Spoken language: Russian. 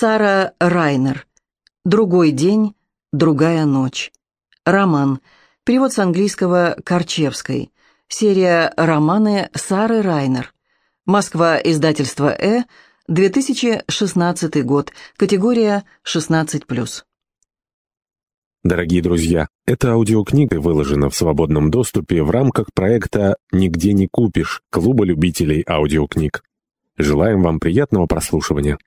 Сара Райнер. «Другой день, другая ночь». Роман. Перевод с английского Корчевской. Серия «Романы» Сары Райнер. Москва, издательство «Э», 2016 год. Категория 16+. Дорогие друзья, эта аудиокнига выложена в свободном доступе в рамках проекта «Нигде не купишь» Клуба любителей аудиокниг. Желаем вам приятного прослушивания.